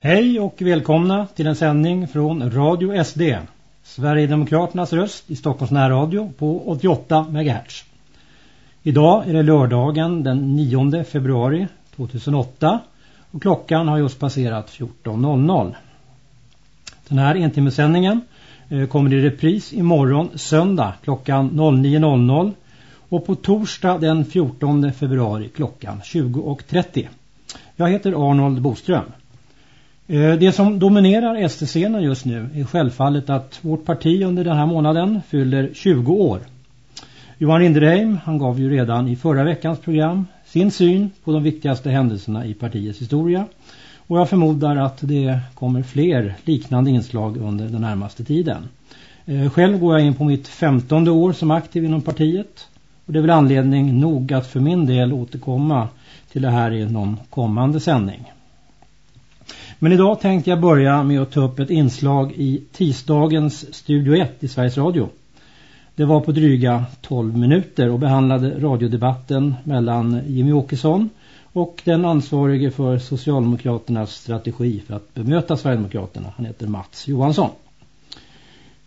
Hej och välkomna till en sändning från Radio SD, Sverigedemokraternas röst i Stockholms närradio på 88 MHz. Idag är det lördagen den 9 februari 2008 och klockan har just passerat 14.00. Den här entimmesändningen eh, kommer i repris imorgon söndag klockan 09.00 och på torsdag den 14 februari klockan 20.30. Jag heter Arnold Boström. Eh, det som dominerar SD-scenen just nu är självfallet att vårt parti under den här månaden fyller 20 år. Johan Rinderheim han gav ju redan i förra veckans program sin syn på de viktigaste händelserna i partiets historia. Och jag förmodar att det kommer fler liknande inslag under den närmaste tiden. Eh, själv går jag in på mitt femtonde år som aktiv inom partiet. Och det är väl anledning nog att för min del återkomma till det här i någon kommande sändning. Men idag tänkte jag börja med att ta upp ett inslag i tisdagens Studio 1 i Sveriges Radio. Det var på dryga 12 minuter och behandlade radiodebatten mellan Jimmy Åkesson och den ansvarige för Socialdemokraternas strategi för att bemöta Sverigedemokraterna. Han heter Mats Johansson.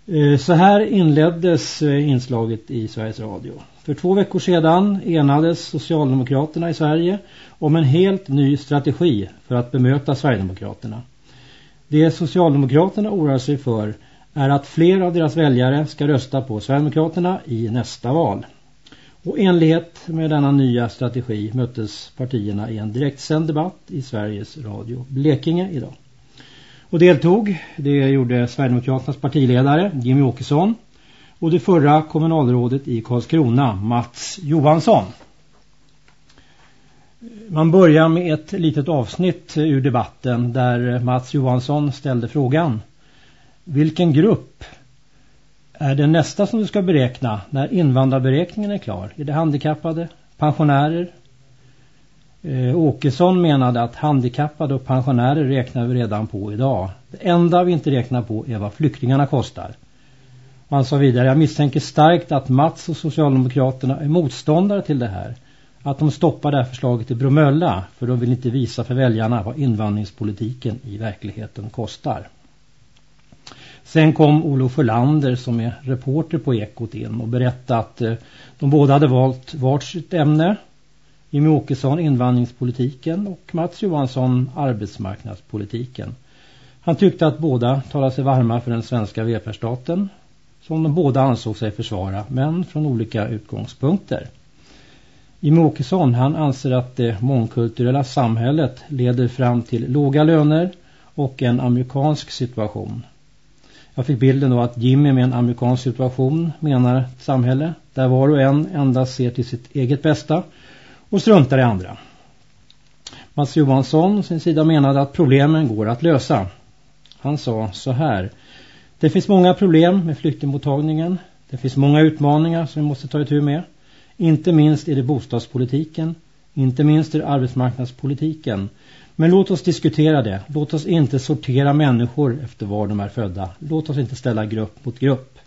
Eh, så här inleddes eh, inslaget i Sveriges Radio. För två veckor sedan enades Socialdemokraterna i Sverige om en helt ny strategi för att bemöta Sverigedemokraterna. Det Socialdemokraterna oroar sig för är att fler av deras väljare ska rösta på Sverigedemokraterna i nästa val. Och enlighet med denna nya strategi möttes partierna i en direktsänd debatt i Sveriges Radio Blekinge idag. Och deltog, det gjorde Sverigedemokraternas partiledare Jimmy Åkesson och det förra kommunalrådet i Karlskrona, Mats Johansson. Man börjar med ett litet avsnitt ur debatten där Mats Johansson ställde frågan. Vilken grupp är det nästa som du ska beräkna när invandrarberäkningen är klar? Är det handikappade, pensionärer? Eh, Åkesson menade att handikappade och pensionärer räknar vi redan på idag. Det enda vi inte räknar på är vad flyktingarna kostar. Han sa vidare, jag misstänker starkt att Mats och Socialdemokraterna är motståndare till det här. Att de stoppar det här förslaget i Bromölla för de vill inte visa för väljarna vad invandringspolitiken i verkligheten kostar. Sen kom Olof Förlander som är reporter på Ekot in och berättade att eh, de båda hade valt vart sitt ämne. Jimmy Åkesson invandringspolitiken och Mats Johansson arbetsmarknadspolitiken. Han tyckte att båda talade sig varma för den svenska välfärdsstaten som de båda ansåg sig försvara, men från olika utgångspunkter. Jimmie Åkesson han anser att det mångkulturella samhället leder fram till låga löner och en amerikansk situation. Jag fick bilden då att Jimmy med en amerikansk situation menar ett samhälle där var och en endast ser till sitt eget bästa och struntar i andra. Mats Johansson sin sida menade att problemen går att lösa. Han sa så här det finns många problem med flyktingmottagningen. Det finns många utmaningar som vi måste ta itu med. Inte minst är det bostadspolitiken. Inte minst är det arbetsmarknadspolitiken. Men låt oss diskutera det. Låt oss inte sortera människor efter var de är födda. Låt oss inte ställa grupp mot grupp.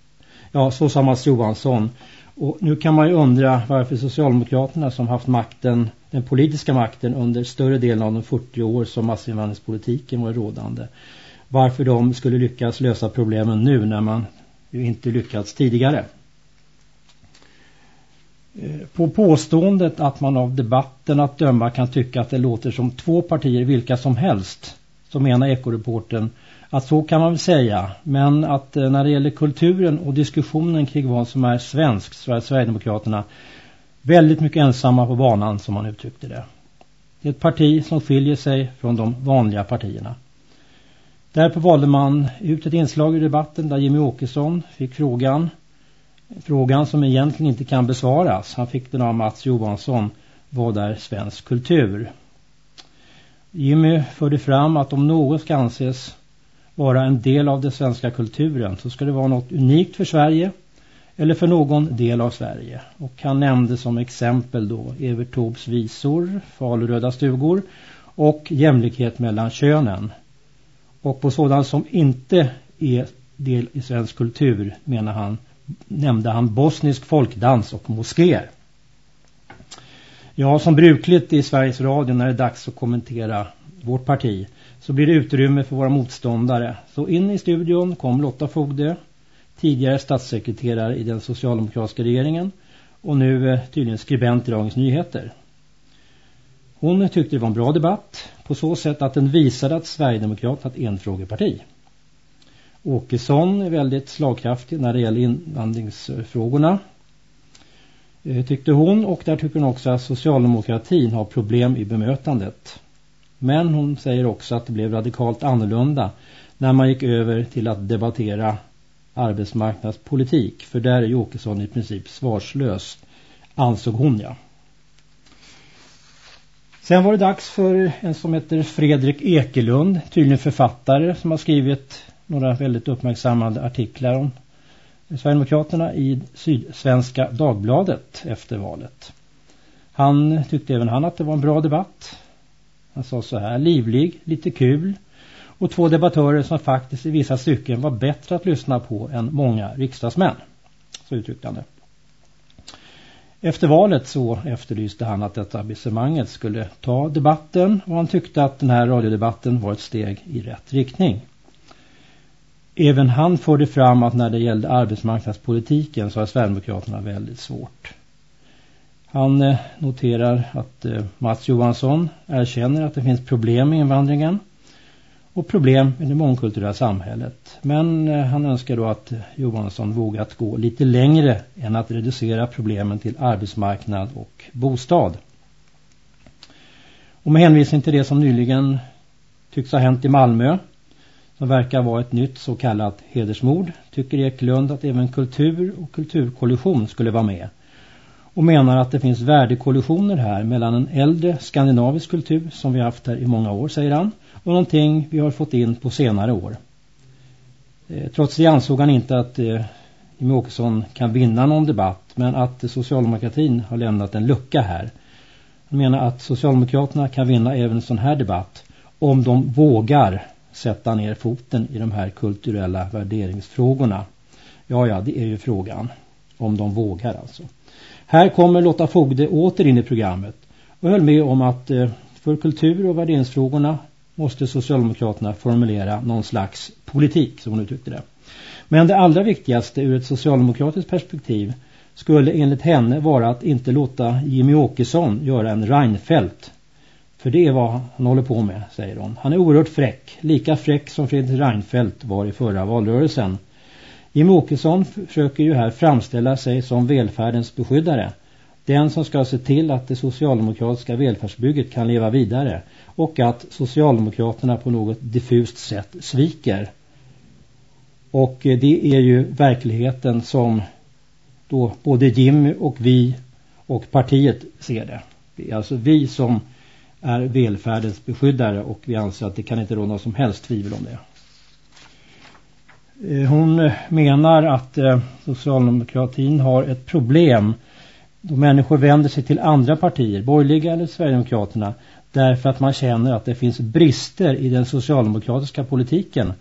Ja, så sa Mats Johansson. Och nu kan man ju undra varför Socialdemokraterna som haft makten, den politiska makten under större delen av de 40 år som massinvandringspolitiken var rådande varför de skulle lyckas lösa problemen nu när man ju inte lyckats tidigare. Eh, på påståendet att man av debatten att döma kan tycka att det låter som två partier vilka som helst så menar ekoreporten att så kan man väl säga men att eh, när det gäller kulturen och diskussionen kring vad som är svenskt så är Sverigedemokraterna väldigt mycket ensamma på banan som man uttryckte det. Det är ett parti som skiljer sig från de vanliga partierna. Därpå valde man ut ett inslag i debatten där Jimmy Åkesson fick frågan. Frågan som egentligen inte kan besvaras. Han fick den av Mats Johansson. Vad är svensk kultur? Jimmy förde fram att om något ska anses vara en del av den svenska kulturen så ska det vara något unikt för Sverige eller för någon del av Sverige. Och han nämnde som exempel då Evert Taubes visor, Faluröda stugor och jämlikhet mellan könen. Och på sådant som inte är del i svensk kultur menar han, nämnde han bosnisk folkdans och moskéer. Ja, som brukligt i Sveriges Radio när det är dags att kommentera vårt parti så blir det utrymme för våra motståndare. Så in i studion kom Lotta Fogde, tidigare statssekreterare i den socialdemokratiska regeringen och nu eh, tydligen skribent i Dagens Nyheter. Hon tyckte det var en bra debatt på så sätt att den visade att Sverigedemokraterna är ett enfrågeparti. Åkesson är väldigt slagkraftig när det gäller invandringsfrågorna eh, tyckte hon och där tycker hon också att socialdemokratin har problem i bemötandet. Men hon säger också att det blev radikalt annorlunda när man gick över till att debattera arbetsmarknadspolitik. För där är Åkesson i princip svarslös, ansåg hon ja. Sen var det dags för en som heter Fredrik Ekelund, tydligen författare som har skrivit några väldigt uppmärksammade artiklar om Sverigedemokraterna i Sydsvenska Dagbladet efter valet. Han tyckte även han att det var en bra debatt. Han sa så här, livlig, lite kul och två debattörer som faktiskt i vissa stycken var bättre att lyssna på än många riksdagsmän. Så uttryckte han det. Efter valet så efterlyste han att etablissemanget skulle ta debatten och han tyckte att den här radiodebatten var ett steg i rätt riktning. Även han förde fram att när det gällde arbetsmarknadspolitiken så har Sverigedemokraterna väldigt svårt. Han eh, noterar att eh, Mats Johansson erkänner att det finns problem med invandringen och problem i det mångkulturella samhället. Men eh, han önskar då att Johansson vågat gå lite längre än att reducera problemen till arbetsmarknad och bostad. Och med hänvisning till det som nyligen tycks ha hänt i Malmö som verkar vara ett nytt så kallat hedersmord tycker Eklund att även kultur och kulturkollision skulle vara med och menar att det finns värdekollisioner här mellan en äldre skandinavisk kultur som vi haft här i många år, säger han, och någonting vi har fått in på senare år. Eh, trots det ansåg han inte att eh, Jimmie Åkesson kan vinna någon debatt men att socialdemokratin har lämnat en lucka här. Han menar att Socialdemokraterna kan vinna även en sån här debatt om de vågar sätta ner foten i de här kulturella värderingsfrågorna. Ja, ja, det är ju frågan. Om de vågar alltså. Här kommer Lotta Fogde åter in i programmet och höll med om att eh, för kultur- och värderingsfrågorna måste Socialdemokraterna formulera någon slags politik, som hon uttryckte det. Men det allra viktigaste ur ett socialdemokratiskt perspektiv skulle enligt henne vara att inte låta Jimmy Åkesson göra en Reinfeldt. För det är vad han håller på med, säger hon. Han är oerhört fräck, lika fräck som Fredrik Reinfeldt var i förra valrörelsen. Jimmy Åkesson försöker ju här framställa sig som välfärdens beskyddare. Den som ska se till att det socialdemokratiska välfärdsbygget kan leva vidare och att Socialdemokraterna på något diffust sätt sviker. Och eh, det är ju verkligheten som då både Jimmy och vi och partiet ser det. Det är alltså vi som är välfärdens beskyddare och vi anser att det kan inte råda något som helst tvivel om det. Eh, hon menar att eh, socialdemokratin har ett problem då människor vänder sig till andra partier, borgerliga eller Sverigedemokraterna, därför att man känner att det finns brister i den socialdemokratiska politiken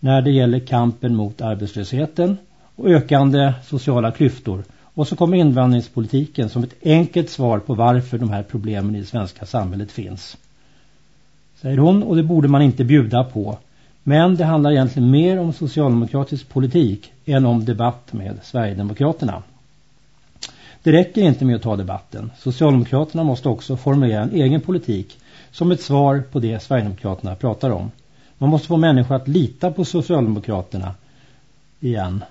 när det gäller kampen mot arbetslösheten och ökande sociala klyftor. Och så kommer invandringspolitiken som ett enkelt svar på varför de här problemen i det svenska samhället finns. Säger hon och det borde man inte bjuda på men det handlar egentligen mer om socialdemokratisk politik än om debatt med Sverigedemokraterna. Det räcker inte med att ta debatten. Socialdemokraterna måste också formulera en egen politik som ett svar på det Sverigedemokraterna pratar om. Man måste få människor att lita på Socialdemokraterna igen.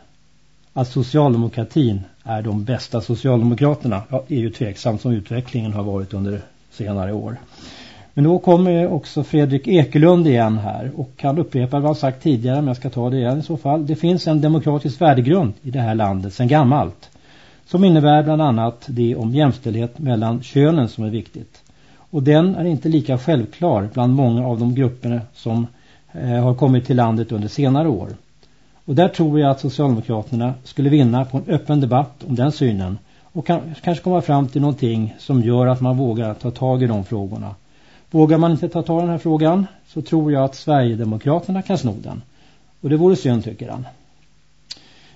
Att socialdemokratin är de bästa Socialdemokraterna ja, är ju tveksamt som utvecklingen har varit under senare år. Men då kommer också Fredrik Ekelund igen här och han upprepar vad han sagt tidigare men jag ska ta det igen i så fall. Det finns en demokratisk värdegrund i det här landet sedan gammalt som innebär bland annat det om jämställdhet mellan könen som är viktigt. Och den är inte lika självklar bland många av de grupperna som eh, har kommit till landet under senare år. Och där tror jag att Socialdemokraterna skulle vinna på en öppen debatt om den synen och kan, kanske komma fram till någonting som gör att man vågar ta tag i de frågorna. Vågar man inte ta tag i den här frågan så tror jag att Sverigedemokraterna kan sno den. Och det vore synd tycker han.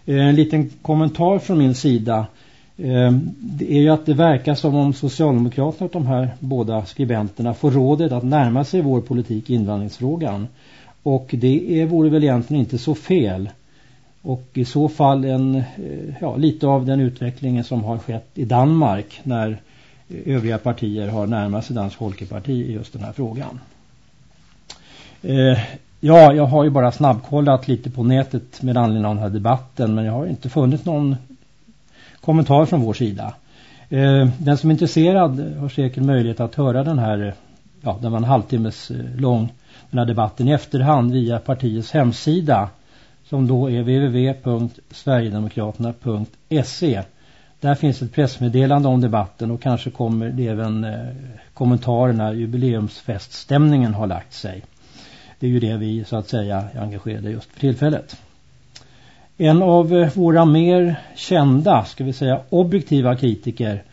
Eh, en liten kommentar från min sida. Eh, det är ju att det verkar som om Socialdemokraterna och de här båda skribenterna får rådet att närma sig vår politik i invandringsfrågan. Och det är, vore väl egentligen inte så fel. Och i så fall en, eh, ja, lite av den utvecklingen som har skett i Danmark när övriga partier har närmat sig Dansk Folkeparti i just den här frågan. Ja, jag har ju bara snabbkollat lite på nätet med anledning av den här debatten men jag har inte funnit någon kommentar från vår sida. Eh, den som är intresserad har säkert möjlighet att höra den här, ja, den var en halvtimmes eh, lång, den här debatten i efterhand via partiets hemsida som då är www.sverigedemokraterna.se. Där finns ett pressmeddelande om debatten och kanske kommer det även eh, kommentarerna kommentarer när jubileumsfeststämningen har lagt sig. Det är ju det vi så att säga är engagerade just för tillfället. En av eh, våra mer kända, ska vi säga objektiva kritiker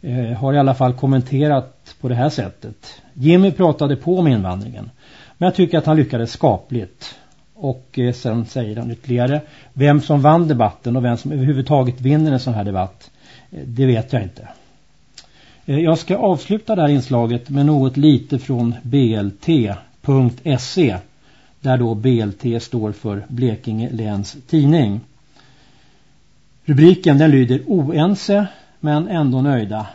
eh, har i alla fall kommenterat på det här sättet. Jimmy pratade på om invandringen. Men jag tycker att han lyckades skapligt. Och eh, sen säger han ytterligare. Vem som vann debatten och vem som överhuvudtaget vinner en sån här debatt. Eh, det vet jag inte. Eh, jag ska avsluta det här inslaget med något lite från BLT blt.se där då BLT står för Blekinge läns tidning. Rubriken den lyder oense men ändå nöjda.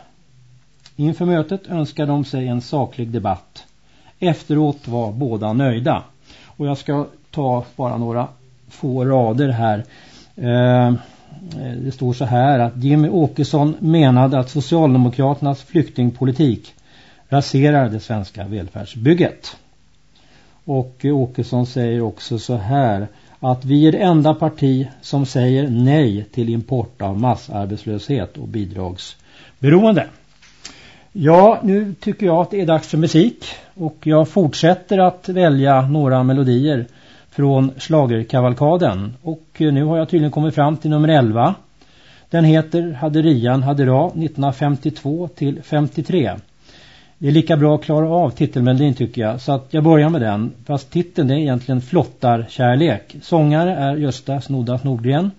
Inför mötet önskar de sig en saklig debatt. Efteråt var båda nöjda. Och jag ska ta bara några få rader här. Eh, det står så här att Jimmy Åkesson menade att Socialdemokraternas flyktingpolitik raserar det svenska välfärdsbygget. Och Åkesson säger också så här att vi är det enda parti som säger nej till import av massarbetslöshet och bidragsberoende. Ja, nu tycker jag att det är dags för musik och jag fortsätter att välja några melodier från slagerkavalkaden och nu har jag tydligen kommit fram till nummer 11. Den heter Haderian Hadera 1952 till 53. Det är lika bra att klara av titelmelodin tycker jag. Så att jag börjar med den. Fast titeln är egentligen Flottar kärlek. Sångare är Gösta Snoddas Nordgren.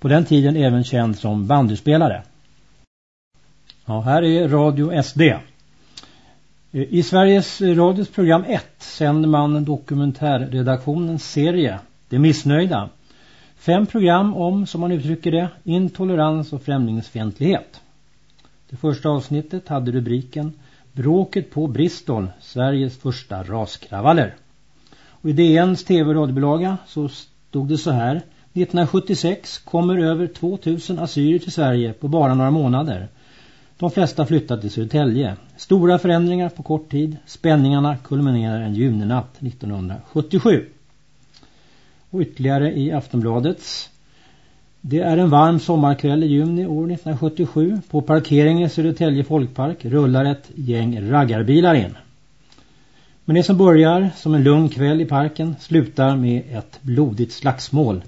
På den tiden även känd som bandyspelare. Ja, här är Radio SD. Eh, I Sveriges eh, Radios program 1 sänder man dokumentärredaktionens serie Det missnöjda. Fem program om, som man uttrycker det, intolerans och främlingsfientlighet. Det första avsnittet hade rubriken Bråket på Bristol, Sveriges första raskravaller. Och i DNs tv- och så stod det så här. 1976 kommer över 2000 assyrier till Sverige på bara några månader. De flesta flyttade till Södertälje. Stora förändringar på kort tid. Spänningarna kulminerar en juninatt 1977. Och ytterligare i Aftonbladets det är en varm sommarkväll i juni år 1977. På parkeringen i Södertälje folkpark rullar ett gäng raggarbilar in. Men det som börjar som en lugn kväll i parken slutar med ett blodigt slagsmål.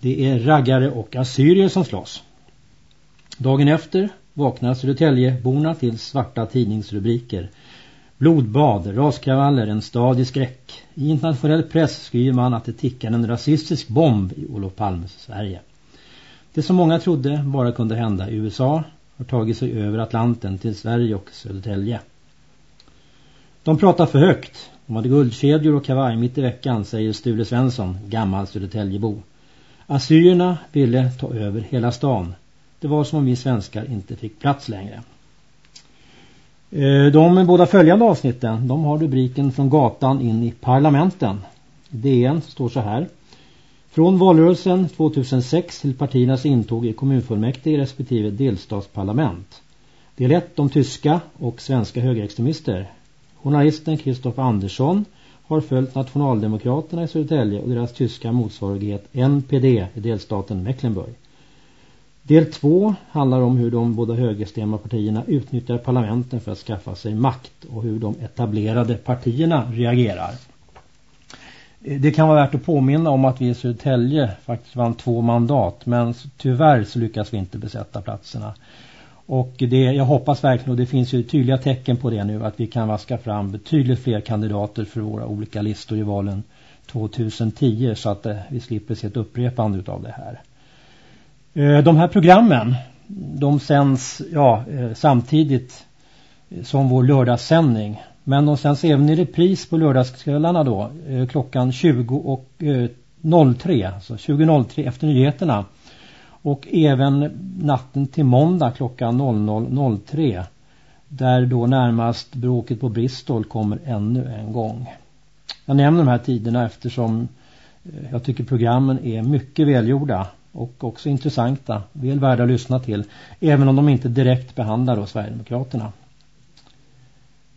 Det är raggare och assyrier som slåss. Dagen efter vaknar Södertäljeborna till svarta tidningsrubriker. Blodbad, raskravaller, en stad i skräck. I internationell press skriver man att det tickar en rasistisk bomb i Olof Palmes Sverige. Det som många trodde bara kunde hända i USA har tagit sig över Atlanten till Sverige och Södertälje. De pratar för högt. De hade guldkedjor och kavaj mitt i veckan, säger Sture Svensson, gammal Södertäljebo. Assyrierna ville ta över hela stan. Det var som om vi svenskar inte fick plats längre. Eh, de båda följande avsnitten, de har rubriken från gatan in i parlamenten. DN står så här. Från valrörelsen 2006 till partiernas intåg i kommunfullmäktige respektive delstatsparlament. Del 1 om tyska och svenska högerextremister. Journalisten Kristoffer Andersson har följt nationaldemokraterna i Södertälje och deras tyska motsvarighet NPD i delstaten Mecklenburg. Del 2 handlar om hur de båda högerextrema partierna utnyttjar parlamenten för att skaffa sig makt och hur de etablerade partierna reagerar. Det kan vara värt att påminna om att vi i Södertälje faktiskt vann två mandat men tyvärr så lyckas vi inte besätta platserna. Och det, jag hoppas verkligen, och det finns ju tydliga tecken på det nu, att vi kan vaska fram betydligt fler kandidater för våra olika listor i valen 2010 så att eh, vi slipper se ett upprepande av det här. Eh, de här programmen, de sänds ja, eh, samtidigt som vår lördagssändning. Men de sänds även i repris på lördagskvällarna då eh, klockan 20 och eh, 03, alltså 20.03 efter nyheterna. Och även natten till måndag klockan 00.03 där då närmast bråket på Bristol kommer ännu en gång. Jag nämner de här tiderna eftersom eh, jag tycker programmen är mycket välgjorda och också intressanta, väl värda att lyssna till, även om de inte direkt behandlar då Sverigedemokraterna.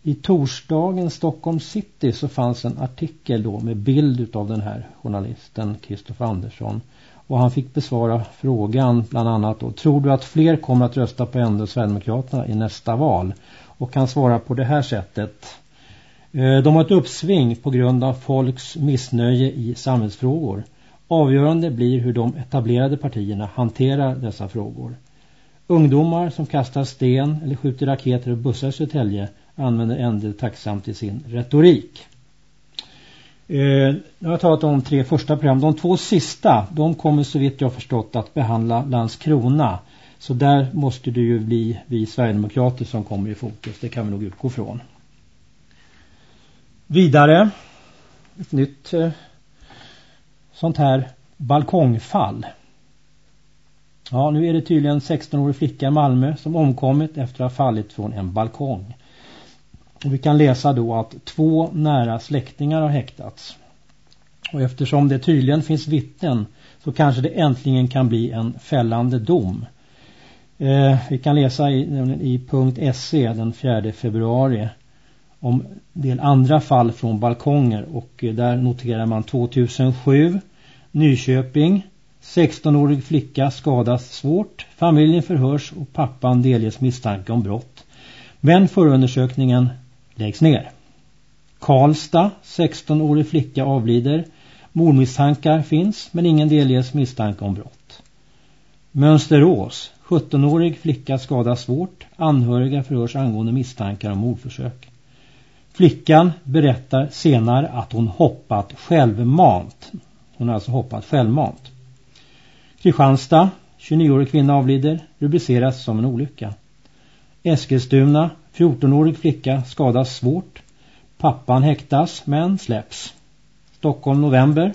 I torsdagen Stockholm City så fanns en artikel då med bild av den här journalisten Kristoffer Andersson och han fick besvara frågan bland annat då, tror du att fler kommer att rösta på ändå Sverigedemokraterna i nästa val? Och han svarar på det här sättet. Eh, de har ett uppsving på grund av folks missnöje i samhällsfrågor. Avgörande blir hur de etablerade partierna hanterar dessa frågor. Ungdomar som kastar sten eller skjuter raketer och bussar i Södertälje använder ändå tacksamt i sin retorik. Eh, jag har talat om tre första program. De två sista, de kommer så vitt jag förstått att behandla Landskrona. Så där måste det ju bli vi Sverigedemokrater som kommer i fokus. Det kan vi nog utgå från. Vidare, ett nytt eh, sånt här balkongfall. Ja, nu är det tydligen 16-årig flicka i Malmö som omkommit efter att ha fallit från en balkong. Och vi kan läsa då att två nära släktingar har häktats. Och eftersom det tydligen finns vittnen så kanske det äntligen kan bli en fällande dom. Eh, vi kan läsa i, i punkt SE den 4 februari om en del andra fall från balkonger och eh, där noterar man 2007 Nyköping 16-årig flicka skadas svårt. Familjen förhörs och pappan delges misstanke om brott. Men förundersökningen läggs ner. Karlstad, 16-årig flicka avlider. Mordmisstankar finns men ingen delges misstanke om brott. Mönsterås, 17-årig flicka skadas svårt. Anhöriga förhörs angående misstankar om mordförsök. Flickan berättar senare att hon hoppat självmant. Hon har alltså hoppat självmant. Kristianstad, 29-årig kvinna avlider, rubriceras som en olycka. Eskilstuna, 14-årig flicka skadas svårt. Pappan häktas men släpps. Stockholm november.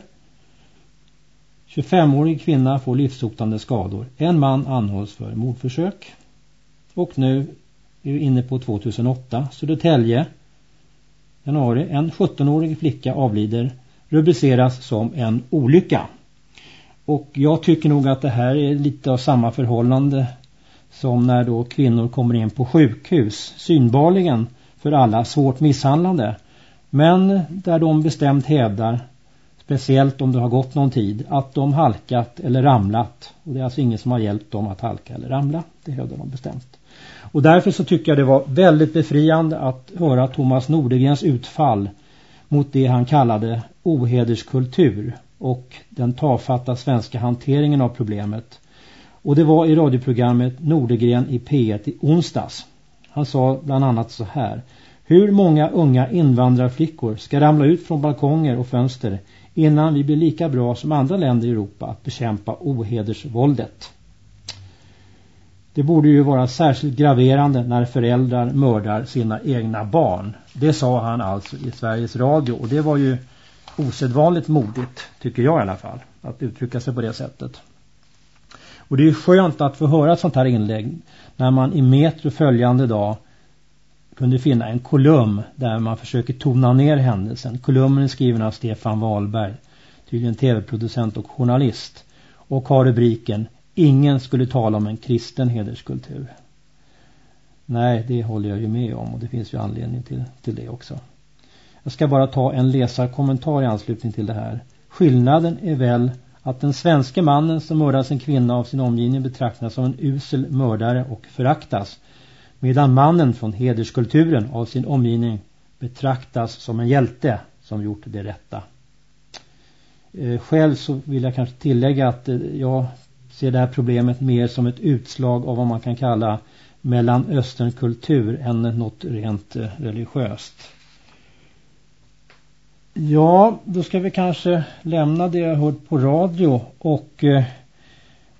25-årig kvinna får livshotande skador. En man anhålls för mordförsök. Och nu är vi inne på 2008. Södertälje. Januari. En 17-årig flicka avlider. Rubriceras som en olycka. Och jag tycker nog att det här är lite av samma förhållande som när då kvinnor kommer in på sjukhus, synbarligen för alla svårt misshandlande. Men där de bestämt hävdar, speciellt om det har gått någon tid, att de halkat eller ramlat. Och det är alltså ingen som har hjälpt dem att halka eller ramla. Det hävdar de bestämt. Och därför så tycker jag det var väldigt befriande att höra Thomas Nordegrens utfall mot det han kallade ohederskultur och den tafatta svenska hanteringen av problemet och det var i radioprogrammet Nordegren i P1 i onsdags. Han sa bland annat så här. Hur många unga invandrarflickor ska ramla ut från balkonger och fönster innan vi blir lika bra som andra länder i Europa att bekämpa ohedersvåldet? Det borde ju vara särskilt graverande när föräldrar mördar sina egna barn. Det sa han alltså i Sveriges Radio och det var ju osedvanligt modigt, tycker jag i alla fall, att uttrycka sig på det sättet. Och det är skönt att få höra ett sånt här inlägg när man i Metro följande dag kunde finna en kolumn där man försöker tona ner händelsen. Kolumnen är skriven av Stefan Wahlberg, tydligen tv-producent och journalist. Och har rubriken Ingen skulle tala om en kristen hederskultur. Nej, det håller jag ju med om och det finns ju anledning till, till det också. Jag ska bara ta en läsarkommentar i anslutning till det här. Skillnaden är väl att den svenska mannen som mördar sin kvinna av sin omgivning betraktas som en usel mördare och föraktas. Medan mannen från hederskulturen av sin omgivning betraktas som en hjälte som gjort det rätta. Eh, själv så vill jag kanske tillägga att eh, jag ser det här problemet mer som ett utslag av vad man kan kalla mellanösternkultur än något rent eh, religiöst. Ja, då ska vi kanske lämna det jag hört på radio och eh,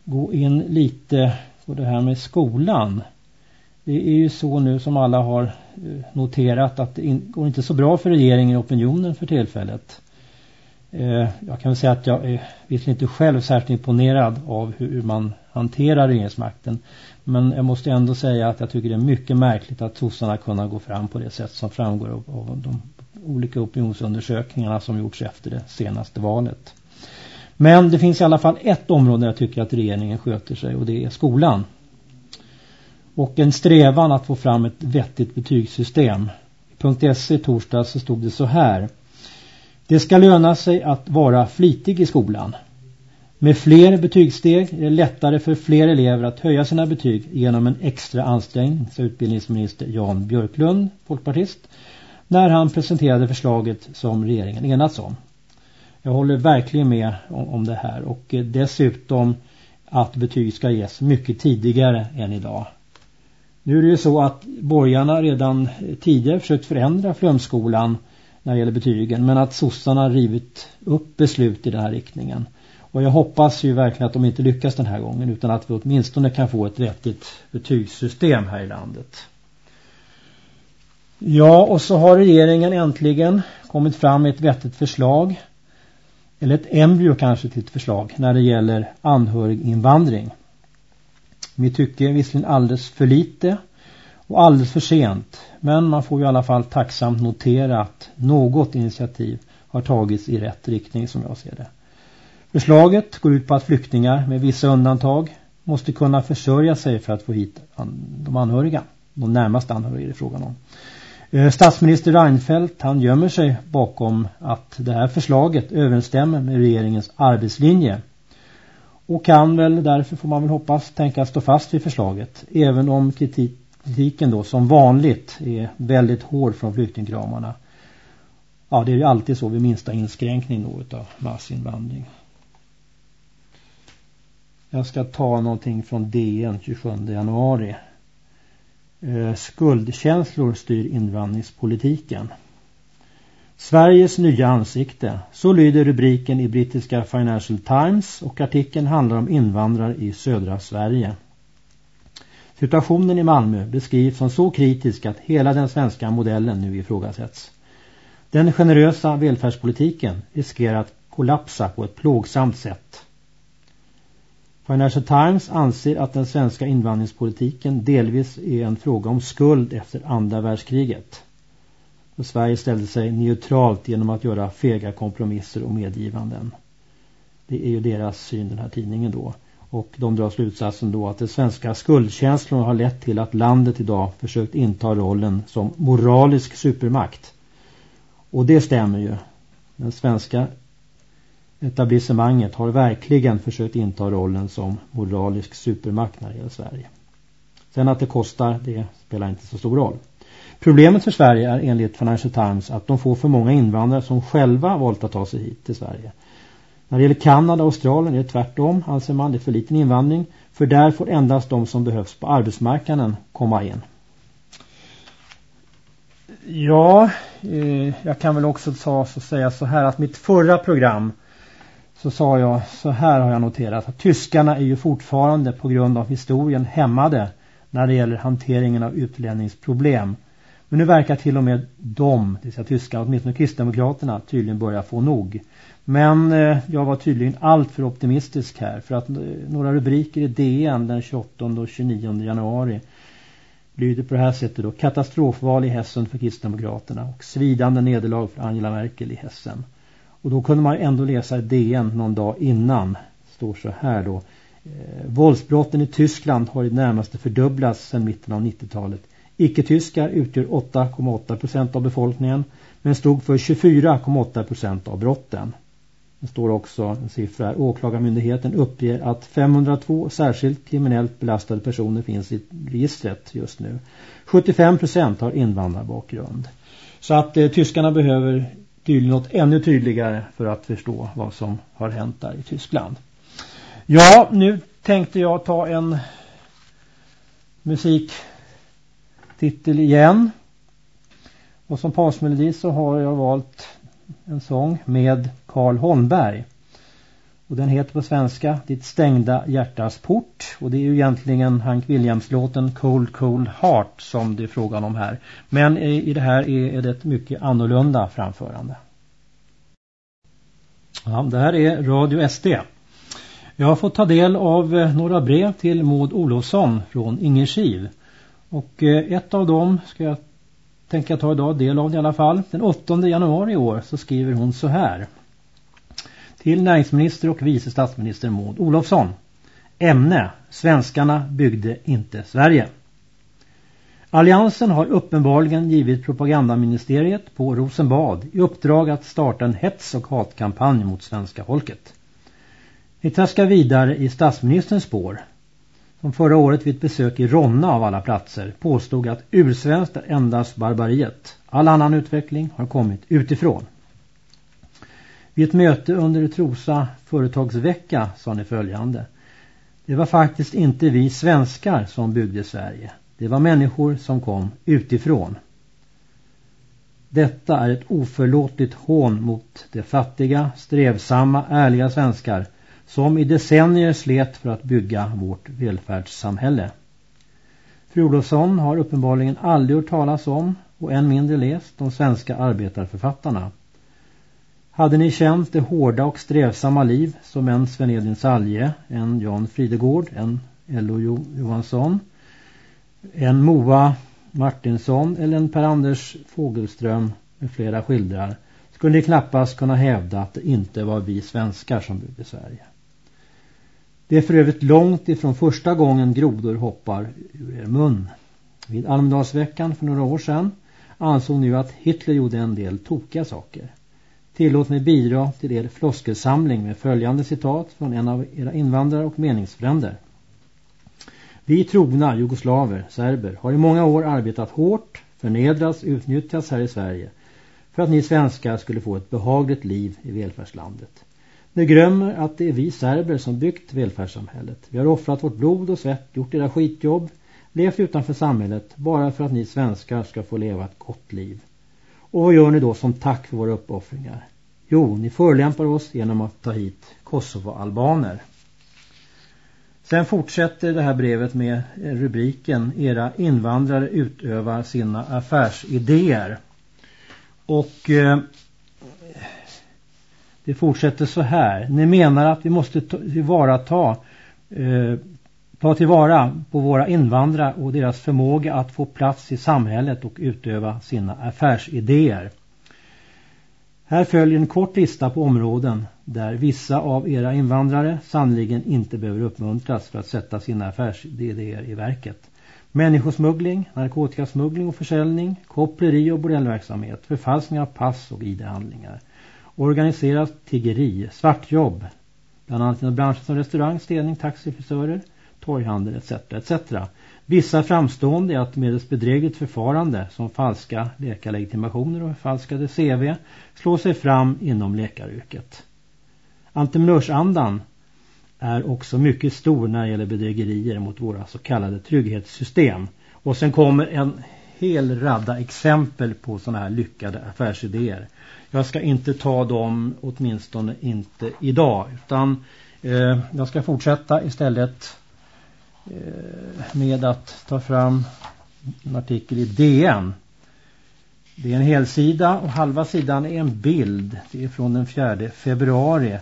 gå in lite på det här med skolan. Det är ju så nu som alla har eh, noterat att det går inte så bra för regeringen och opinionen för tillfället. Eh, jag kan väl säga att jag är visserligen inte själv särskilt imponerad av hur man hanterar regeringsmakten. Men jag måste ändå säga att jag tycker det är mycket märkligt att sossarna kunnat gå fram på det sätt som framgår av de olika opinionsundersökningarna som gjorts efter det senaste valet. Men det finns i alla fall ett område där jag tycker att regeringen sköter sig och det är skolan. Och en strävan att få fram ett vettigt betygssystem. I punkt .se torsdag så stod det så här. Det ska löna sig att vara flitig i skolan. Med fler betygssteg är det lättare för fler elever att höja sina betyg genom en extra ansträngning, sa utbildningsminister Jan Björklund, folkpartist, när han presenterade förslaget som regeringen enats om. Jag håller verkligen med om det här och eh, dessutom att betyg ska ges mycket tidigare än idag. Nu är det ju så att borgarna redan tidigare försökt förändra flumskolan när det gäller betygen men att sossarna rivit upp beslut i den här riktningen. Och jag hoppas ju verkligen att de inte lyckas den här gången utan att vi åtminstone kan få ett vettigt betygssystem här i landet. Ja, och så har regeringen äntligen kommit fram med ett vettigt förslag. Eller ett embryo kanske till ett förslag när det gäller anhöriginvandring. Vi tycker visserligen alldeles för lite och alldeles för sent. Men man får ju i alla fall tacksamt notera att något initiativ har tagits i rätt riktning som jag ser det. Förslaget går ut på att flyktingar med vissa undantag måste kunna försörja sig för att få hit de anhöriga. De närmaste anhöriga är det frågan om. Eh, statsminister Reinfeldt han gömmer sig bakom att det här förslaget överensstämmer med regeringens arbetslinje. Och kan väl därför får man väl hoppas tänka stå fast vid förslaget. Även om kritiken då som vanligt är väldigt hård från flyktingkramarna. Ja det är ju alltid så vid minsta inskränkning då av massinvandring. Jag ska ta någonting från DN 27 januari. Eh, skuldkänslor styr invandringspolitiken. Sveriges nya ansikte. Så lyder rubriken i brittiska Financial Times och artikeln handlar om invandrare i södra Sverige. Situationen i Malmö beskrivs som så kritisk att hela den svenska modellen nu ifrågasätts. Den generösa välfärdspolitiken riskerar att kollapsa på ett plågsamt sätt. Financial Times anser att den svenska invandringspolitiken delvis är en fråga om skuld efter andra världskriget. Och Sverige ställde sig neutralt genom att göra fega kompromisser och medgivanden. Det är ju deras syn den här tidningen då. Och de drar slutsatsen då att de svenska skuldkänslorna har lett till att landet idag försökt inta rollen som moralisk supermakt. Och det stämmer ju. Den svenska etablissemanget har verkligen försökt inta rollen som moralisk supermakt när det gäller Sverige. Sen att det kostar, det spelar inte så stor roll. Problemet för Sverige är enligt Financial Times att de får för många invandrare som själva valt att ta sig hit till Sverige. När det gäller Kanada och Australien är det tvärtom, anser man. Det är för liten invandring. För där får endast de som behövs på arbetsmarknaden komma in. Ja, eh, jag kan väl också ta så säga så här att mitt förra program så sa jag, så här har jag noterat, att tyskarna är ju fortfarande på grund av historien hämmade när det gäller hanteringen av utlänningsproblem. Men nu verkar till och med de, det vill säga tyskarna, åtminstone kristdemokraterna, tydligen börja få nog. Men eh, jag var tydligen allt för optimistisk här för att eh, några rubriker i DN den 28 och 29 januari lyder på det här sättet då. Katastrofval i Hessen för kristdemokraterna och svidande nederlag för Angela Merkel i Hessen. Och då kunde man ändå läsa i DN någon dag innan. Det står så här då. Eh, våldsbrotten i Tyskland har i närmaste fördubblats sedan mitten av 90-talet. Icke-tyskar utgör 8,8% av befolkningen men stod för 24,8% av brotten. Det står också en siffra här. Åklagarmyndigheten uppger att 502 särskilt kriminellt belastade personer finns i registret just nu. 75% har invandrarbakgrund. Så att eh, tyskarna behöver tydligen något ännu tydligare för att förstå vad som har hänt där i Tyskland. Ja, nu tänkte jag ta en musiktitel igen. Och som pausmelodi så har jag valt en sång med Karl Holmberg. Och den heter på svenska Ditt stängda hjärtas port. Och det är ju egentligen Hank Williams-låten Cold Cold Heart som det är frågan om här. Men i det här är det ett mycket annorlunda framförande. Ja, det här är Radio SD. Jag har fått ta del av eh, några brev till Maud Olofsson från Ingerskiv. Och eh, ett av dem ska jag tänka ta idag del av i alla fall. Den 8 januari i år så skriver hon så här. Till näringsminister och vice statsminister Maud Olofsson. Ämne. Svenskarna byggde inte Sverige. Alliansen har uppenbarligen givit propagandaministeriet på Rosenbad i uppdrag att starta en hets- och hatkampanj mot svenska folket. Vi traskar vidare i statsministerns spår. Som förra året vid ett besök i Ronna av alla platser påstod att ursvenskt är endast barbariet. All annan utveckling har kommit utifrån. Vid ett möte under Trosa företagsvecka sa ni följande. Det var faktiskt inte vi svenskar som byggde Sverige. Det var människor som kom utifrån. Detta är ett oförlåtligt hån mot de fattiga, strävsamma, ärliga svenskar som i decennier slet för att bygga vårt välfärdssamhälle. Fru Olofsson har uppenbarligen aldrig hört talas om och än mindre läst de svenska arbetarförfattarna. Hade ni känt det hårda och strävsamma liv som en Sven Edvin Salje, en Jan Fridegård, en L.O. Johansson, en Moa Martinsson eller en Per-Anders Fogelström med flera skildrar skulle ni knappast kunna hävda att det inte var vi svenskar som byggde Sverige. Det är för övrigt långt ifrån första gången grodor hoppar ur er mun. Vid Almedalsveckan för några år sedan ansåg ni att Hitler gjorde en del tokiga saker. Tillåt mig bidra till er floskelsamling med följande citat från en av era invandrare och meningsfränder. Vi trogna jugoslaver, serber, har i många år arbetat hårt, förnedrats, utnyttjats här i Sverige för att ni svenskar skulle få ett behagligt liv i välfärdslandet. Ni glömmer att det är vi serber som byggt välfärdssamhället. Vi har offrat vårt blod och svett, gjort era skitjobb, levt utanför samhället bara för att ni svenskar ska få leva ett gott liv. Och vad gör ni då som tack för våra uppoffringar? Jo, ni förolämpar oss genom att ta hit Kosovo-albaner. Sen fortsätter det här brevet med rubriken Era invandrare utövar sina affärsidéer. Och eh, det fortsätter så här. Ni menar att vi måste tillvarata eh, ta tillvara på våra invandrare och deras förmåga att få plats i samhället och utöva sina affärsidéer. Här följer en kort lista på områden där vissa av era invandrare sannoliken inte behöver uppmuntras för att sätta sina affärsidéer i verket. Människosmuggling, narkotikasmuggling och försäljning, koppleri och bordellverksamhet, förfalskning av pass och ID-handlingar organiserat tiggeri, svartjobb, bland annat inom branscher som restaurang, städning, taxifrisörer, torghandel etc. etc. Vissa framstående är att medelst bedrägligt förfarande som falska läkarlegitimationer och förfalskade CV slår sig fram inom läkaryrket. Entreprenörsandan är också mycket stor när det gäller bedrägerier mot våra så kallade trygghetssystem. Och sen kommer en hel radda exempel på sådana här lyckade affärsidéer. Jag ska inte ta dem åtminstone inte idag utan eh, jag ska fortsätta istället Eh, med att ta fram en artikel i DN. Det är en helsida och halva sidan är en bild. Det är från den 4 februari.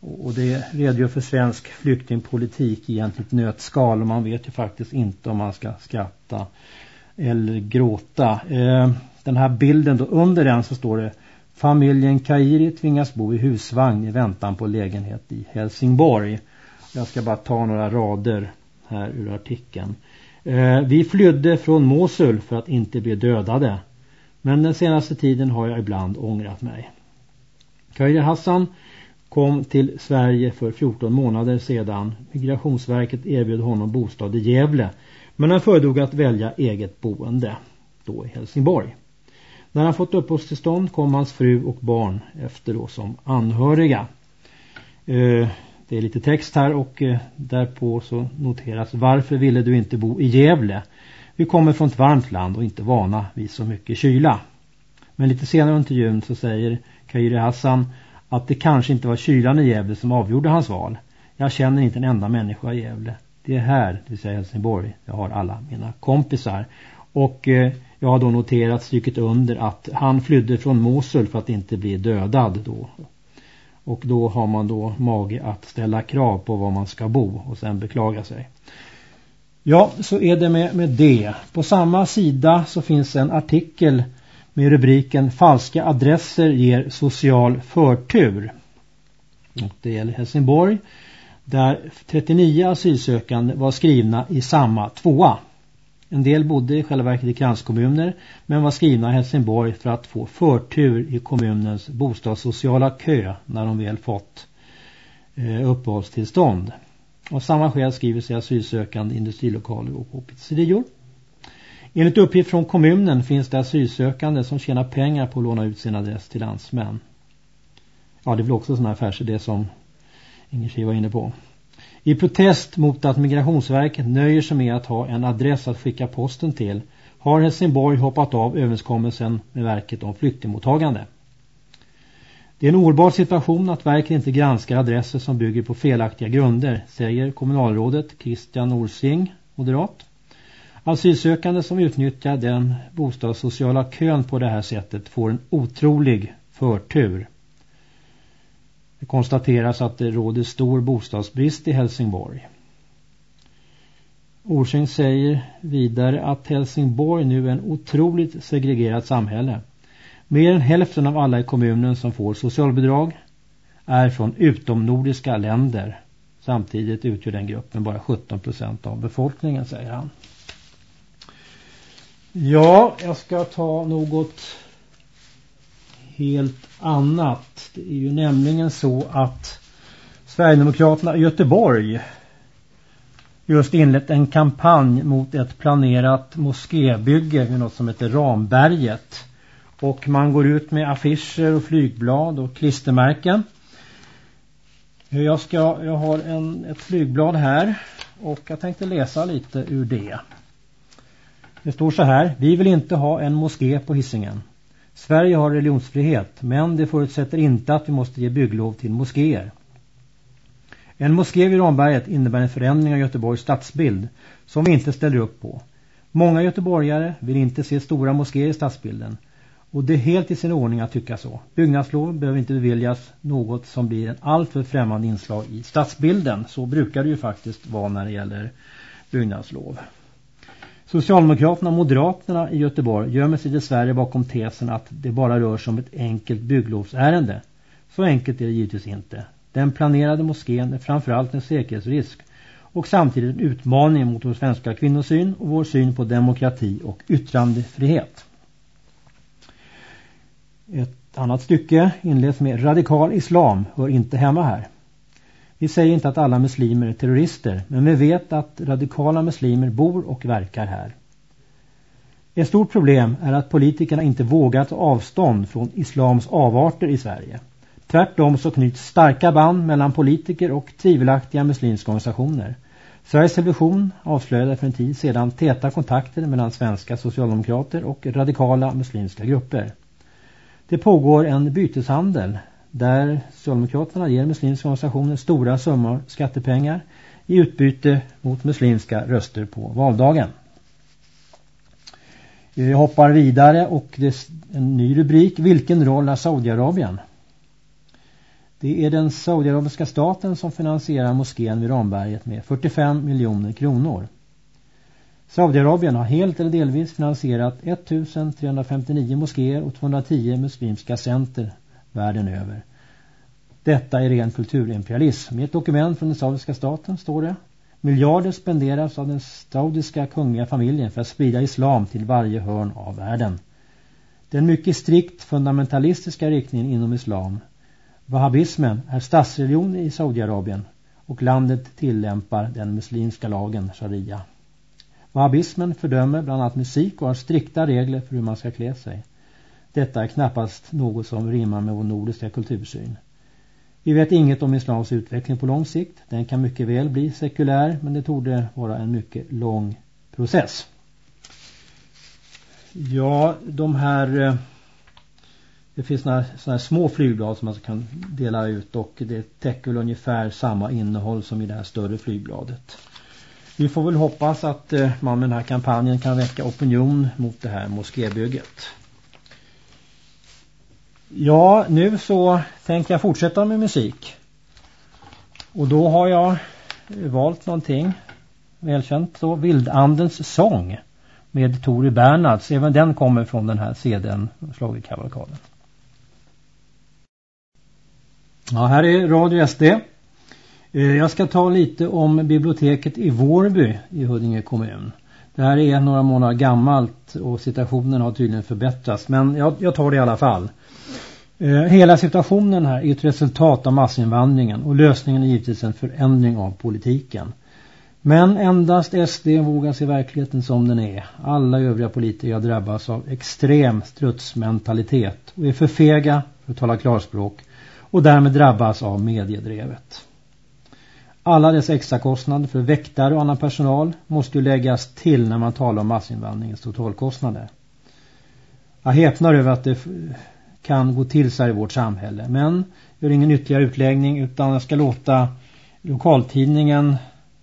Och det redogör för svensk flyktingpolitik i egentligen nötskal och man vet ju faktiskt inte om man ska skratta eller gråta. Eh, den här bilden då under den så står det Familjen Kairi tvingas bo i husvagn i väntan på lägenhet i Helsingborg. Jag ska bara ta några rader här ur artikeln. Eh, vi flydde från Mosul för att inte bli dödade. Men den senaste tiden har jag ibland ångrat mig. Kairi Hassan kom till Sverige för 14 månader sedan. Migrationsverket erbjöd honom bostad i Gävle. Men han föredrog att välja eget boende. Då i Helsingborg. När han fått uppehållstillstånd kom hans fru och barn efter då som anhöriga. Eh, det är lite text här och eh, därpå så noteras varför ville du inte bo i Gävle? Vi kommer från ett varmt land och inte vana vid så mycket kyla. Men lite senare under intervjun så säger Kairi Hassan att det kanske inte var kylan i Gävle som avgjorde hans val. Jag känner inte en enda människa i Gävle. Det är här, det vill säga Helsingborg, jag har alla mina kompisar. Och eh, jag har då noterat, stryket under att han flydde från Mosul för att inte bli dödad då. Och då har man då mage att ställa krav på var man ska bo och sen beklaga sig. Ja, så är det med, med det. På samma sida så finns en artikel med rubriken Falska adresser ger social förtur. Och det gäller Helsingborg där 39 asylsökande var skrivna i samma tvåa. En del bodde i själva verket i kranskommuner men var skrivna i Helsingborg för att få förtur i kommunens bostadssociala kö när de väl fått eh, uppehållstillstånd. Av samma skäl skriver sig asylsökande industrilokaler och på pizzerior. Enligt uppgift från kommunen finns det asylsökande som tjänar pengar på att låna ut sin adress till landsmän. Ja, det är väl också sådana affärsidé som Inger var inne på. I protest mot att Migrationsverket nöjer sig med att ha en adress att skicka posten till har Helsingborg hoppat av överenskommelsen med verket om flyktingmottagande. Det är en ohållbar situation att verket inte granskar adresser som bygger på felaktiga grunder, säger kommunalrådet Christian Norsing, moderat. Asylsökande som utnyttjar den bostadssociala kön på det här sättet får en otrolig förtur. Det konstateras att det råder stor bostadsbrist i Helsingborg. Orsing säger vidare att Helsingborg nu är en otroligt segregerat samhälle. Mer än hälften av alla i kommunen som får socialbidrag är från utomnordiska länder. Samtidigt utgör den gruppen bara 17 procent av befolkningen, säger han. Ja, jag ska ta något helt annat. Det är ju nämligen så att Sverigedemokraterna i Göteborg just inlett en kampanj mot ett planerat moskébygge vid något som heter Ramberget. Och man går ut med affischer och flygblad och klistermärken. Jag, ska, jag har en, ett flygblad här och jag tänkte läsa lite ur det. Det står så här. Vi vill inte ha en moské på hissingen. Sverige har religionsfrihet men det förutsätter inte att vi måste ge bygglov till moskéer. En moské vid Ramberget innebär en förändring av Göteborgs stadsbild som vi inte ställer upp på. Många göteborgare vill inte se stora moskéer i stadsbilden och det är helt i sin ordning att tycka så. Byggnadslov behöver inte beviljas något som blir en alltför främmande inslag i stadsbilden. Så brukar det ju faktiskt vara när det gäller byggnadslov. Socialdemokraterna och Moderaterna i Göteborg gömmer sig dessvärre bakom tesen att det bara rör sig om ett enkelt bygglovsärende. Så enkelt är det givetvis inte. Den planerade moskén är framförallt en säkerhetsrisk och samtidigt en utmaning mot vår svenska kvinnosyn och vår syn på demokrati och yttrandefrihet. Ett annat stycke inleds med radikal islam hör inte hemma här. Vi säger inte att alla muslimer är terrorister, men vi vet att radikala muslimer bor och verkar här. Ett stort problem är att politikerna inte vågar ta avstånd från islams avarter i Sverige. Tvärtom så knyts starka band mellan politiker och tvivelaktiga muslimska organisationer. Sveriges Television avslöjade för en tid sedan täta kontakter mellan svenska socialdemokrater och radikala muslimska grupper. Det pågår en byteshandel där Socialdemokraterna ger muslimska organisationer stora summor skattepengar i utbyte mot muslimska röster på valdagen. Vi hoppar vidare och det är en ny rubrik. Vilken roll har Saudiarabien? Det är den saudiarabiska staten som finansierar moskén vid Ramberget med 45 miljoner kronor. Saudiarabien har helt eller delvis finansierat 1359 moskéer och 210 muslimska center världen över. Detta är ren kulturimperialism. I ett dokument från den saudiska staten står det Miljarder spenderas av den saudiska kungliga familjen för att sprida islam till varje hörn av världen. Den mycket strikt fundamentalistiska riktningen inom islam, wahhabismen, är statsreligion i Saudiarabien och landet tillämpar den muslimska lagen sharia. Wahhabismen fördömer bland annat musik och har strikta regler för hur man ska klä sig. Detta är knappast något som rimmar med vår nordiska kultursyn. Vi vet inget om islams utveckling på lång sikt. Den kan mycket väl bli sekulär men det torde vara en mycket lång process. Ja, de här eh, Det finns några sådana här små flygblad som man alltså kan dela ut och det täcker väl ungefär samma innehåll som i det här större flygbladet. Vi får väl hoppas att eh, man med den här kampanjen kan väcka opinion mot det här moskébygget. Ja, nu så tänker jag fortsätta med musik. Och då har jag eh, valt någonting välkänt då, Vildandens sång med Tori Bernhards. Även den kommer från den här CDn, Schlagerkavalkaden. Ja, här är Radio SD. Eh, jag ska ta lite om biblioteket i Vårby i Huddinge kommun. Det här är några månader gammalt och situationen har tydligen förbättrats. Men jag, jag tar det i alla fall. Eh, hela situationen här är ett resultat av massinvandringen och lösningen är givetvis en förändring av politiken. Men endast SD vågar se verkligheten som den är. Alla övriga politiker drabbas av extrem strutsmentalitet och är för fega, för att tala klarspråk, och därmed drabbas av mediedrevet. Alla dessa extra kostnader för väktare och annan personal måste ju läggas till när man talar om massinvandringens totalkostnader. Jag häpnar över att det kan gå till så här i vårt samhälle. Men jag gör ingen ytterligare utläggning utan jag ska låta lokaltidningen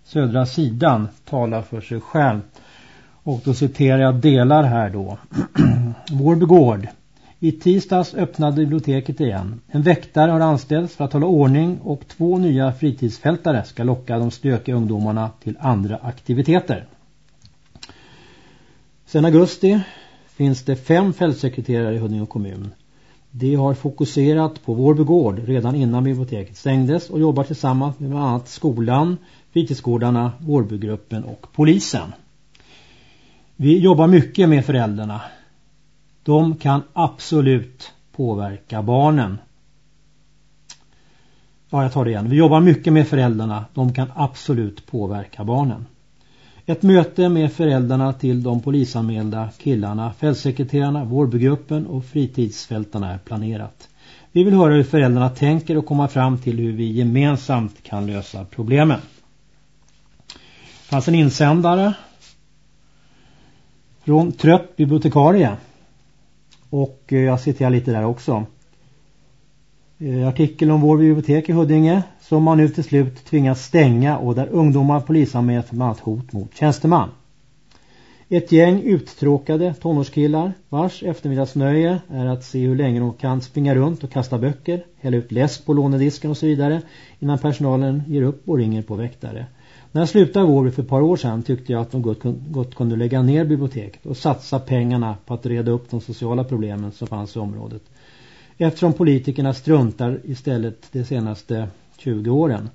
Södra sidan tala för sig själv. Och då citerar jag delar här då. Vår begård. I tisdags öppnade biblioteket igen. En väktare har anställts för att hålla ordning och två nya fritidsfältare ska locka de stökiga ungdomarna till andra aktiviteter. Sedan augusti finns det fem fältsekreterare i Huddinge kommun. De har fokuserat på Vårby gård redan innan biblioteket stängdes och jobbar tillsammans med bland annat skolan, fritidsgårdarna, Vårbygruppen och polisen. Vi jobbar mycket med föräldrarna. De kan absolut påverka barnen. Ja, jag tar det igen. Vi jobbar mycket med föräldrarna. De kan absolut påverka barnen. Ett möte med föräldrarna till de polisanmälda killarna, fältsekreterarna, Vårbygruppen och fritidsfältarna är planerat. Vi vill höra hur föräldrarna tänker och komma fram till hur vi gemensamt kan lösa problemen. Det fanns en insändare från Trött bibliotekarie. Och eh, jag citerar lite där också. Eh, Artikel om vår bibliotek i Huddinge som man nu till slut tvingas stänga och där ungdomar polisanmäls för bland annat hot mot tjänsteman. Ett gäng uttråkade tonårskillar vars eftermiddagsnöje är att se hur länge de kan springa runt och kasta böcker, hälla ut läsk på lånedisken och så vidare innan personalen ger upp och ringer på väktare. När jag slutade Vårby för ett par år sedan tyckte jag att de gott, gott kunde lägga ner biblioteket och satsa pengarna på att reda upp de sociala problemen som fanns i området. Eftersom politikerna struntar istället de senaste 20 åren.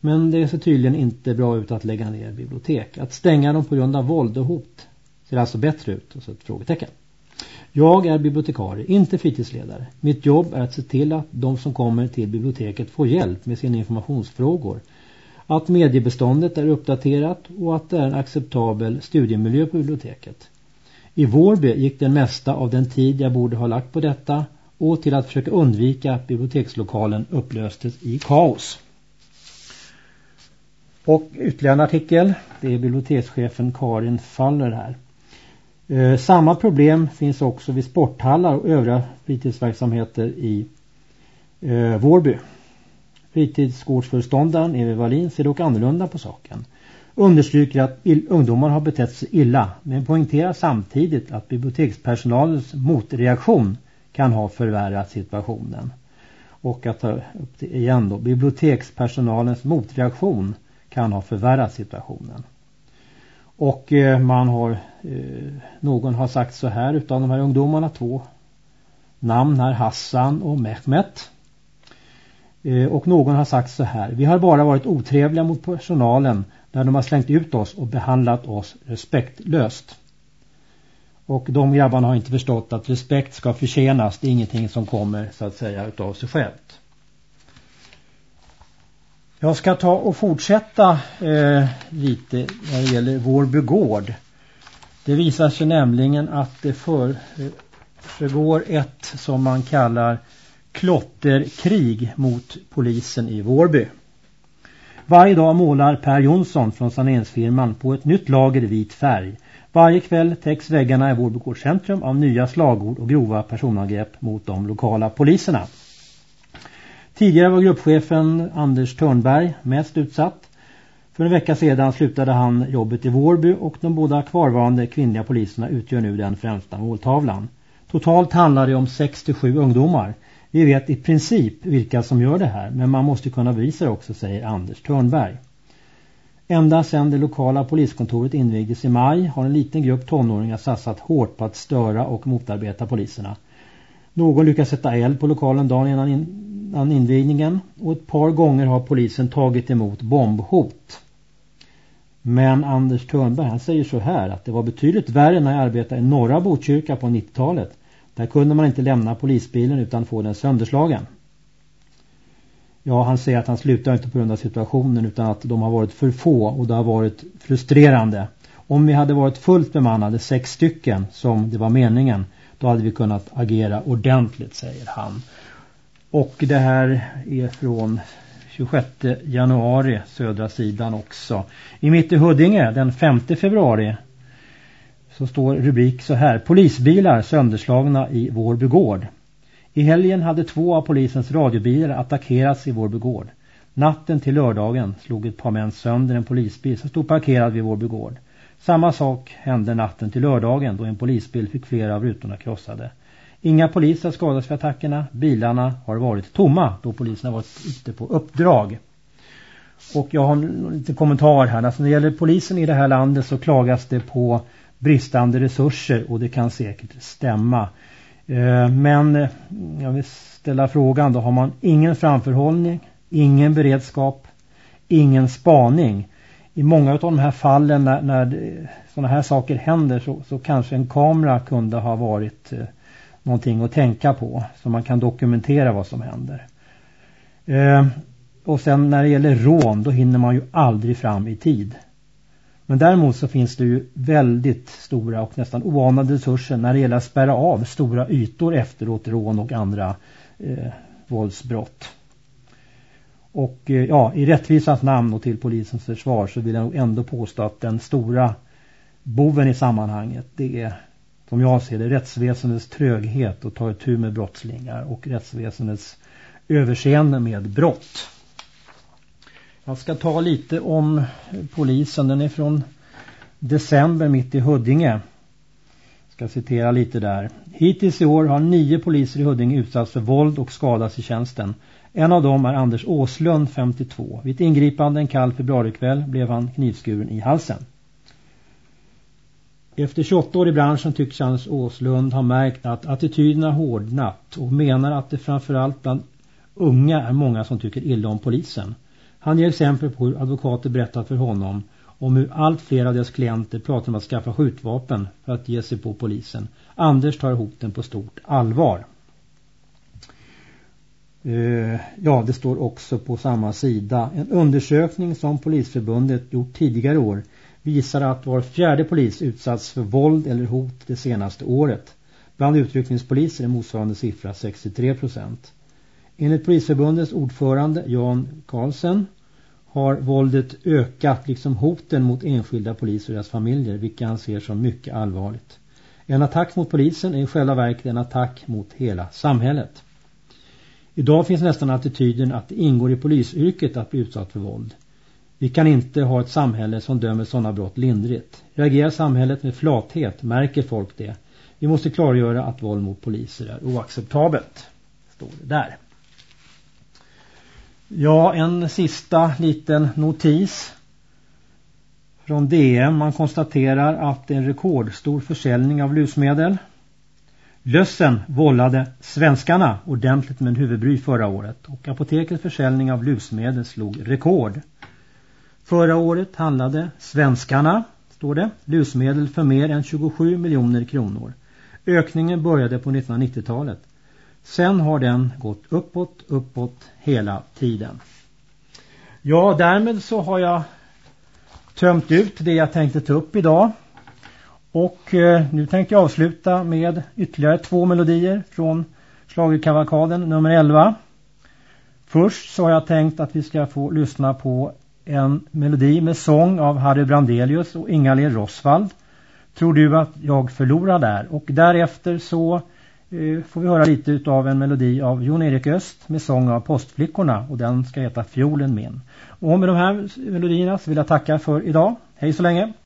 Men det ser tydligen inte bra ut att lägga ner bibliotek. Att stänga dem på grund av våld och hot ser alltså bättre ut. Och så ett frågetecken. Jag är bibliotekarie, inte fritidsledare. Mitt jobb är att se till att de som kommer till biblioteket får hjälp med sina informationsfrågor att mediebeståndet är uppdaterat och att det är en acceptabel studiemiljö på biblioteket. I Vårby gick den mesta av den tid jag borde ha lagt på detta och till att försöka undvika att bibliotekslokalen upplöstes i kaos. Och ytterligare en artikel, det är bibliotekschefen Karin Faller här. Eh, samma problem finns också vid sporthallar och övriga fritidsverksamheter i eh, Vårby. Fritidsgårdsföreståndaren Evi Wallin ser dock annorlunda på saken. Understryker att ungdomar har betett sig illa men poängterar samtidigt att bibliotekspersonalens motreaktion kan ha förvärrat situationen. Och att ta upp det igen då. Bibliotekspersonalens motreaktion kan ha förvärrat situationen. Och eh, man har, eh, någon har sagt så här utav de här ungdomarna, två namn här, Hassan och Mehmet. Eh, och någon har sagt så här. Vi har bara varit otrevliga mot personalen när de har slängt ut oss och behandlat oss respektlöst. Och de grabbarna har inte förstått att respekt ska förtjänas. Det är ingenting som kommer så att säga utav sig självt. Jag ska ta och fortsätta eh, lite när det gäller vår begård. Det visar sig nämligen att det för, eh, förgår ett som man kallar klotterkrig mot polisen i Vårby. Varje dag målar Per Jonsson från saneringsfirman på ett nytt lager vit färg. Varje kväll täcks väggarna i Vårbygårds centrum av nya slagord och grova personangrepp mot de lokala poliserna. Tidigare var gruppchefen Anders Törnberg mest utsatt. För en vecka sedan slutade han jobbet i Vårby och de båda kvarvarande kvinnliga poliserna utgör nu den främsta måltavlan. Totalt handlar det om 6-7 ungdomar. Vi vet i princip vilka som gör det här men man måste kunna bevisa det också, säger Anders Törnberg. Ända sedan det lokala poliskontoret invigdes i maj har en liten grupp tonåringar satsat hårt på att störa och motarbeta poliserna. Någon lyckas sätta eld på lokalen dagen innan, innan invigningen och ett par gånger har polisen tagit emot bombhot. Men Anders Törnberg han säger så här att det var betydligt värre när jag arbetade i norra Botkyrka på 90-talet. Där kunde man inte lämna polisbilen utan få den sönderslagen. Ja, han säger att han slutar inte på grund av situationen utan att de har varit för få och det har varit frustrerande. Om vi hade varit fullt bemannade, sex stycken som det var meningen, då hade vi kunnat agera ordentligt, säger han. Och det här är från 26 januari, södra sidan också. I mitt i Huddinge, den 5 februari, så står rubrik så här. Polisbilar sönderslagna i Vårby gård. I helgen hade två av polisens radiobilar attackerats i Vårby gård. Natten till lördagen slog ett par män sönder en polisbil som stod parkerad vid Vårby gård. Samma sak hände natten till lördagen då en polisbil fick flera av rutorna krossade. Inga poliser skadades för attackerna. Bilarna har varit tomma då polisen har varit ute på uppdrag. Och jag har en liten kommentar här. Alltså när det gäller polisen i det här landet så klagas det på bristande resurser och det kan säkert stämma. Eh, men eh, jag vill ställa frågan då. Har man ingen framförhållning, ingen beredskap, ingen spaning? I många av de här fallen när, när sådana här saker händer så, så, kanske en kamera kunde ha varit eh, någonting att tänka på. Så man kan dokumentera vad som händer. Eh, och sen när det gäller rån då hinner man ju aldrig fram i tid. Men däremot så finns det ju väldigt stora och nästan oanade resurser när det gäller att spärra av stora ytor efteråt rån och andra eh, våldsbrott. Och eh, ja, i rättvisans namn och till polisens försvar så vill jag nog ändå påstå att den stora boven i sammanhanget det är som jag ser det rättsväsendets tröghet att ta itu med brottslingar och rättsväsendets överseende med brott. Jag ska ta lite om polisen. Den är från december mitt i Huddinge. Jag ska citera lite där. Hittills i år har nio poliser i Huddinge utsatts för våld och skadats i tjänsten. En av dem är Anders Åslund, 52. Vid ett ingripande en kall februarikväll blev han knivskuren i halsen. Efter 28 år i branschen tycks Anders Åslund ha märkt att attityderna hårdnat och menar att det framförallt bland unga är många som tycker illa om polisen. Han ger exempel på hur advokater berättat för honom om hur allt fler av deras klienter pratar om att skaffa skjutvapen för att ge sig på polisen. Anders tar hoten på stort allvar. Uh, ja, det står också på samma sida. En undersökning som Polisförbundet gjort tidigare år visar att var fjärde polis utsatts för våld eller hot det senaste året. Bland utryckningspoliser är motsvarande siffra 63 procent. Enligt Polisförbundets ordförande Jan Karlsson har våldet ökat liksom hoten mot enskilda poliser och deras familjer, vilka han ser som mycket allvarligt. En attack mot polisen är i själva verket en attack mot hela samhället. Idag finns nästan attityden att det ingår i polisyrket att bli utsatt för våld. Vi kan inte ha ett samhälle som dömer sådana brott lindrigt. Reagerar samhället med flathet märker folk det. Vi måste klargöra att våld mot poliser är oacceptabelt. Står det där. Ja, en sista liten notis från DM. Man konstaterar att det är en rekordstor försäljning av lusmedel. Lössen vållade svenskarna ordentligt med en huvudbry förra året och apotekets försäljning av lusmedel slog rekord. Förra året handlade svenskarna, står det, lusmedel för mer än 27 miljoner kronor. Ökningen började på 1990-talet. Sen har den gått uppåt, uppåt hela tiden. Ja, därmed så har jag tömt ut det jag tänkte ta upp idag. Och eh, nu tänkte jag avsluta med ytterligare två melodier från Schlagerkavalkaden nummer 11. Först så har jag tänkt att vi ska få lyssna på en melodi med sång av Harry Brandelius och Ingalill Rosvald. Tror du att jag förlorar där? Och därefter så Eh, får vi höra lite av en melodi av Jon Erik Öst med sång av Postflickorna och den ska heta Fiolen min. Och med de här melodierna så vill jag tacka för idag. Hej så länge!